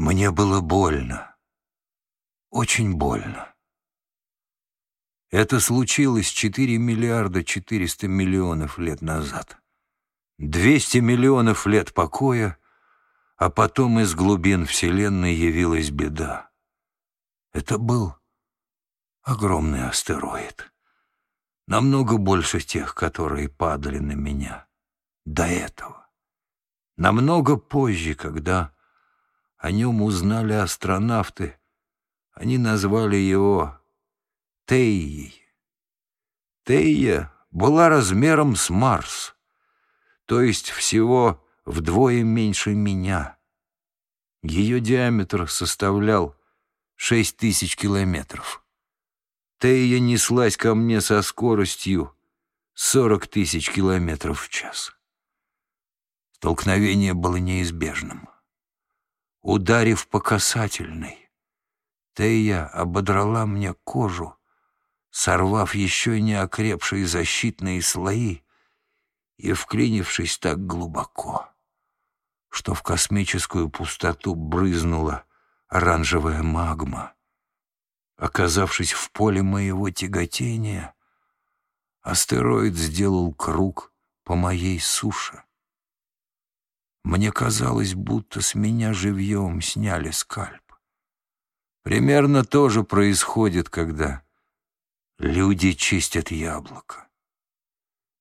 Мне было больно. Очень больно. Это случилось 4 миллиарда 400 миллионов лет назад. 200 миллионов лет покоя, а потом из глубин Вселенной явилась беда. Это был огромный астероид. Намного больше тех, которые падали на меня до этого. Намного позже, когда о нем узнали астронавты. Они назвали его Тейей. Тея была размером с Марс, то есть всего вдвое меньше меня. Ее диаметр составлял шесть тысяч километров. Тея неслась ко мне со скоростью сорок тысяч километров в час. Столкновение было неизбежным ударив по касательной. Тея ободрала мне кожу, сорвав еще не окрепшие защитные слои и вклинившись так глубоко, что в космическую пустоту брызнула оранжевая магма. Оказавшись в поле моего тяготения, астероид сделал круг по моей суше. Мне казалось, будто с меня живьем сняли скальп. Примерно то же происходит, когда люди чистят яблоко.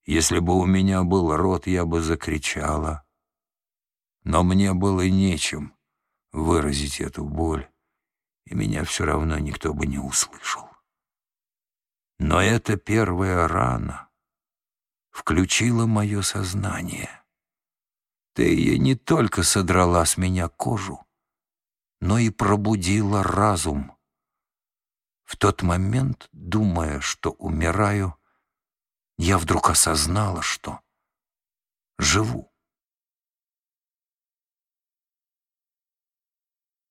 Если бы у меня был рот, я бы закричала. Но мне было нечем выразить эту боль, и меня все равно никто бы не услышал. Но эта первая рана включила мое сознание. Тея не только содрала с меня кожу, но и пробудила разум. В тот момент, думая, что умираю, я вдруг осознала, что живу.